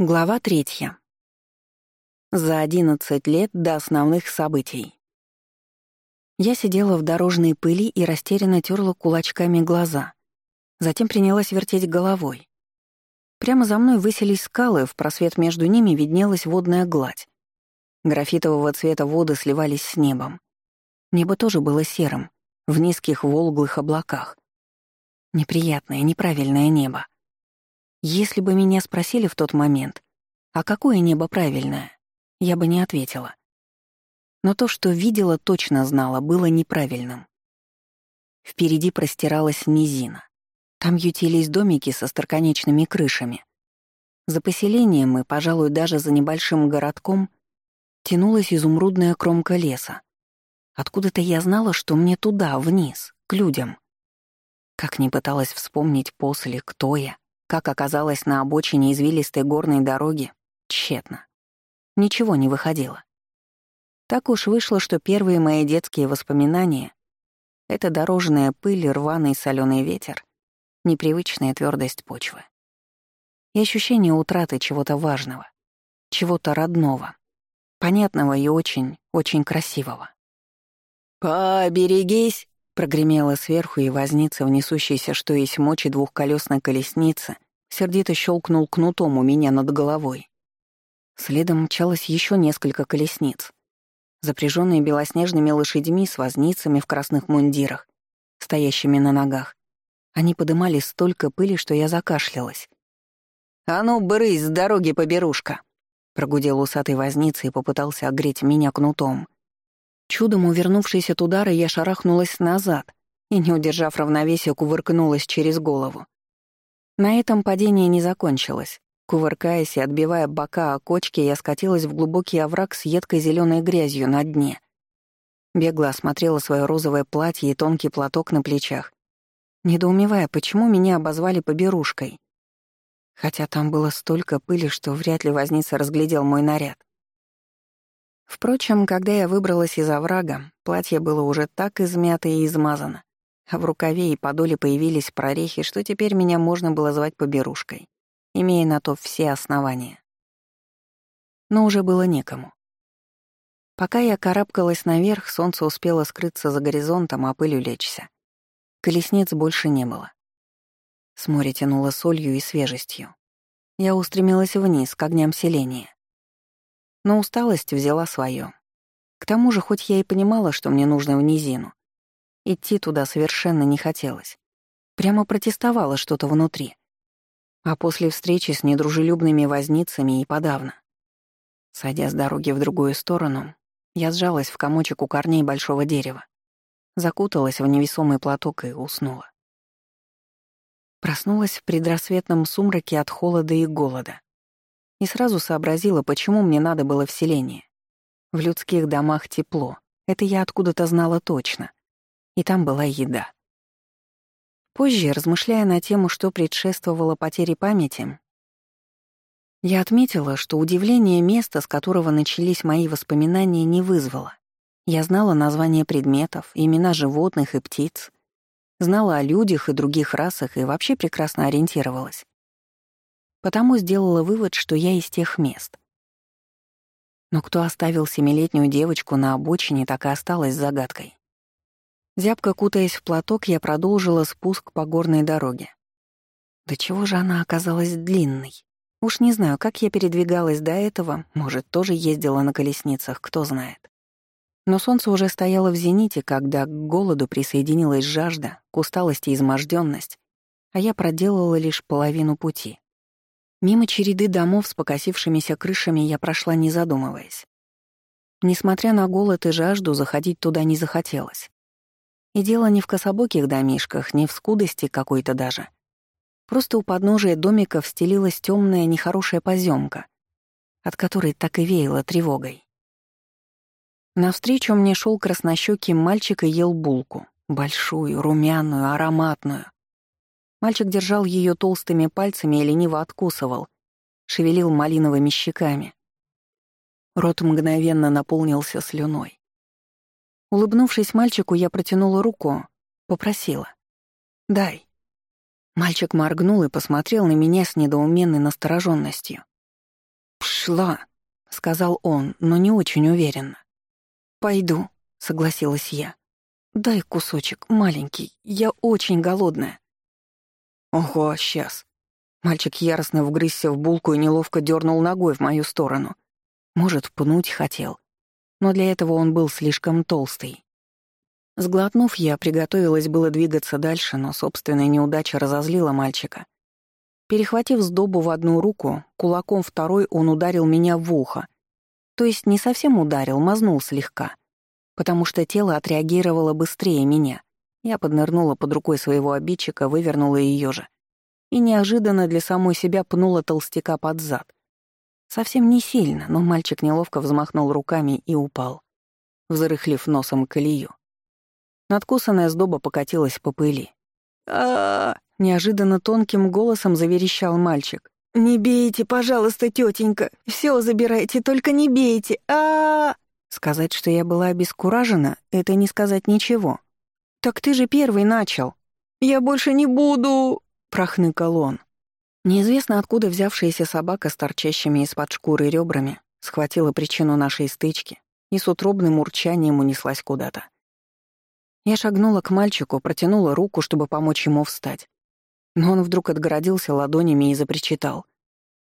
Глава третья. За одиннадцать лет до основных событий. Я сидела в дорожной пыли и растерянно терла кулачками глаза. Затем принялась вертеть головой. Прямо за мной высились скалы, в просвет между ними виднелась водная гладь. Графитового цвета воды сливались с небом. Небо тоже было серым, в низких волглых облаках. Неприятное, неправильное небо. Если бы меня спросили в тот момент, а какое небо правильное, я бы не ответила. Но то, что видела, точно знала, было неправильным. Впереди простиралась низина. Там ютились домики со строконечными крышами. За поселением и, пожалуй, даже за небольшим городком тянулась изумрудная кромка леса. Откуда-то я знала, что мне туда, вниз, к людям. Как ни пыталась вспомнить после, кто я, как оказалось на обочине извилистой горной дороги, тщетно. Ничего не выходило. Так уж вышло, что первые мои детские воспоминания — это дорожная пыль, рваный соленый ветер, непривычная твердость почвы. И ощущение утраты чего-то важного, чего-то родного, понятного и очень, очень красивого. «Поберегись!» Прогремело сверху, и возница, в несущейся что есть мочи двухколесной колесницы, сердито щелкнул кнутом у меня над головой. Следом мчалось еще несколько колесниц, запряженные белоснежными лошадьми с возницами в красных мундирах, стоящими на ногах. Они подымали столько пыли, что я закашлялась. «А ну, брысь с дороги, поберушка!» Прогудел усатый возница и попытался огреть меня кнутом. Чудом увернувшись от удара, я шарахнулась назад и, не удержав равновесия, кувыркнулась через голову. На этом падение не закончилось. Кувыркаясь и отбивая бока о кочке, я скатилась в глубокий овраг с едкой зеленой грязью на дне. Бегло осмотрела свое розовое платье и тонкий платок на плечах, недоумевая, почему меня обозвали поберушкой. Хотя там было столько пыли, что вряд ли возница разглядел мой наряд. Впрочем, когда я выбралась из оврага, платье было уже так измято и измазано, а в рукаве и подоле появились прорехи, что теперь меня можно было звать поберушкой, имея на то все основания. Но уже было некому. Пока я карабкалась наверх, солнце успело скрыться за горизонтом, а пыль улечься. Колесниц больше не было. С моря тянуло солью и свежестью. Я устремилась вниз, к огням селения. Но усталость взяла свое. К тому же, хоть я и понимала, что мне нужно в низину, идти туда совершенно не хотелось. Прямо протестовало что-то внутри. А после встречи с недружелюбными возницами и подавно. Сойдя с дороги в другую сторону, я сжалась в комочек у корней большого дерева, закуталась в невесомый платок и уснула. Проснулась в предрассветном сумраке от холода и голода. И сразу сообразила, почему мне надо было в селение. В людских домах тепло. Это я откуда-то знала точно. И там была еда. Позже, размышляя на тему, что предшествовало потере памяти, я отметила, что удивление места, с которого начались мои воспоминания, не вызвало. Я знала названия предметов, имена животных и птиц, знала о людях и других расах и вообще прекрасно ориентировалась. Потому сделала вывод, что я из тех мест. Но кто оставил семилетнюю девочку на обочине, так и осталась загадкой. Зябко кутаясь в платок, я продолжила спуск по горной дороге. До чего же она оказалась длинной? Уж не знаю, как я передвигалась до этого, может, тоже ездила на колесницах, кто знает. Но солнце уже стояло в зените, когда к голоду присоединилась жажда, к усталости измождённость, а я проделала лишь половину пути. Мимо череды домов с покосившимися крышами я прошла, не задумываясь. Несмотря на голод и жажду, заходить туда не захотелось. И дело не в кособоких домишках, не в скудости какой-то даже. Просто у подножия домиков стелилась темная нехорошая поземка, от которой так и веяло тревогой. Навстречу мне шел краснощекий мальчик и ел булку. Большую, румяную, ароматную. Мальчик держал ее толстыми пальцами и лениво откусывал, шевелил малиновыми щеками. Рот мгновенно наполнился слюной. Улыбнувшись мальчику, я протянула руку, попросила. «Дай». Мальчик моргнул и посмотрел на меня с недоуменной настороженностью. нашла», — сказал он, но не очень уверенно. «Пойду», — согласилась я. «Дай кусочек, маленький, я очень голодная». «Ого, сейчас». Мальчик яростно вгрызся в булку и неловко дернул ногой в мою сторону. Может, пнуть хотел. Но для этого он был слишком толстый. Сглотнув, я приготовилась было двигаться дальше, но собственная неудача разозлила мальчика. Перехватив сдобу в одну руку, кулаком второй он ударил меня в ухо. То есть не совсем ударил, мазнул слегка. Потому что тело отреагировало быстрее меня. Я поднырнула под рукой своего обидчика, вывернула ее же. И неожиданно для самой себя пнула толстяка под зад. Совсем не сильно, но мальчик неловко взмахнул руками и упал, взрыхлив носом колею. Надкусанная сдоба покатилась по пыли. а, неожиданно тонким голосом заверещал мальчик. «Не бейте, пожалуйста, тетенька! Все забирайте, только не бейте! а, Сказать, что я была обескуражена, это не сказать ничего. «Так ты же первый начал!» «Я больше не буду!» — прохныкал он. Неизвестно откуда взявшаяся собака с торчащими из-под шкуры ребрами схватила причину нашей стычки и с утробным урчанием унеслась куда-то. Я шагнула к мальчику, протянула руку, чтобы помочь ему встать. Но он вдруг отгородился ладонями и запричитал.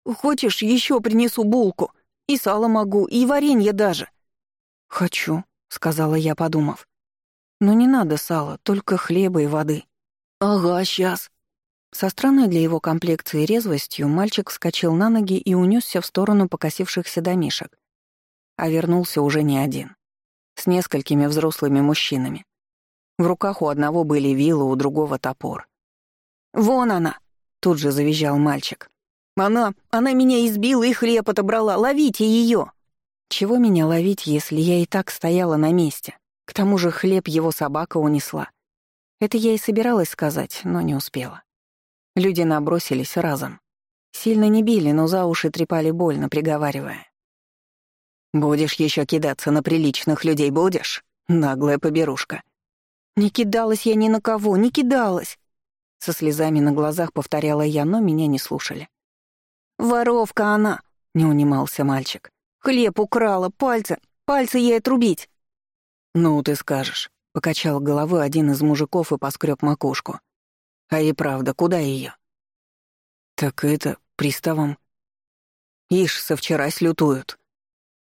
«Хочешь, еще принесу булку? И сало могу, и варенье даже». «Хочу», — сказала я, подумав. «Но не надо сала, только хлеба и воды». «Ага, сейчас». Со странной для его комплекции резвостью мальчик вскочил на ноги и унесся в сторону покосившихся домишек. А вернулся уже не один. С несколькими взрослыми мужчинами. В руках у одного были вилы, у другого топор. «Вон она!» — тут же завизжал мальчик. «Она... она меня избила и хлеб отобрала! Ловите ее!» Чего меня ловить, если я и так стояла на месте? К тому же хлеб его собака унесла. Это я и собиралась сказать, но не успела. Люди набросились разом. Сильно не били, но за уши трепали больно, приговаривая. «Будешь еще кидаться на приличных людей, будешь? Наглая поберушка. «Не кидалась я ни на кого, не кидалась!» Со слезами на глазах повторяла я, но меня не слушали. «Воровка она!» — не унимался мальчик. «Хлеб украла, пальцы, пальцы ей отрубить!» «Ну, ты скажешь», — покачал головой один из мужиков и поскреб макушку. «А и правда, куда ее? «Так это, приставом». «Ишь, со вчера слютуют».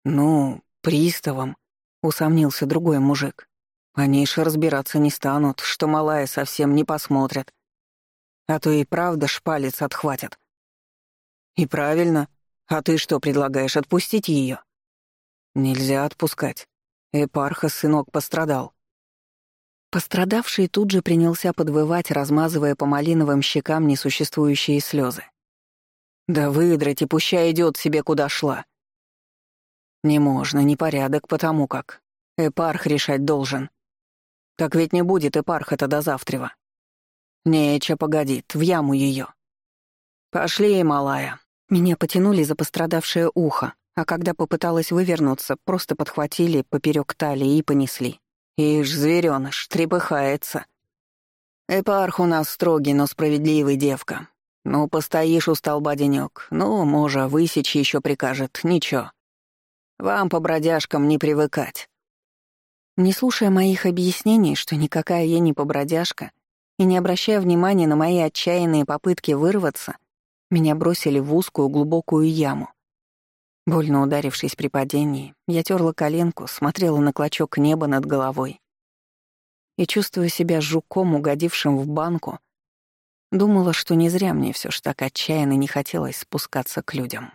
«Ну, приставом», — усомнился другой мужик. Они ж разбираться не станут, что малая совсем не посмотрят. А то и правда шпалец отхватят. И правильно. А ты что предлагаешь, отпустить ее? Нельзя отпускать. Эпарха сынок пострадал. Пострадавший тут же принялся подвывать, размазывая по малиновым щекам несуществующие слезы. «Да выдрать пущай идет себе куда шла». «Не можно, непорядок, потому как. Эпарх решать должен. Так ведь не будет Эпарха-то до завтрева. Нече погодит, в яму ее. Пошли, малая. Меня потянули за пострадавшее ухо, а когда попыталась вывернуться, просто подхватили поперек талии и понесли. Ишь, зверёныш, трепыхается. Эпарх у нас строгий, но справедливый девка. Ну, постоишь у столба денёк. Ну, може, высечь еще прикажет, ничего. Вам, по бродяжкам, не привыкать. Не слушая моих объяснений, что никакая я не побродяжка, и не обращая внимания на мои отчаянные попытки вырваться, меня бросили в узкую глубокую яму. Больно ударившись при падении, я терла коленку, смотрела на клочок неба над головой и, чувствуя себя жуком, угодившим в банку, думала, что не зря мне все ж так отчаянно не хотелось спускаться к людям.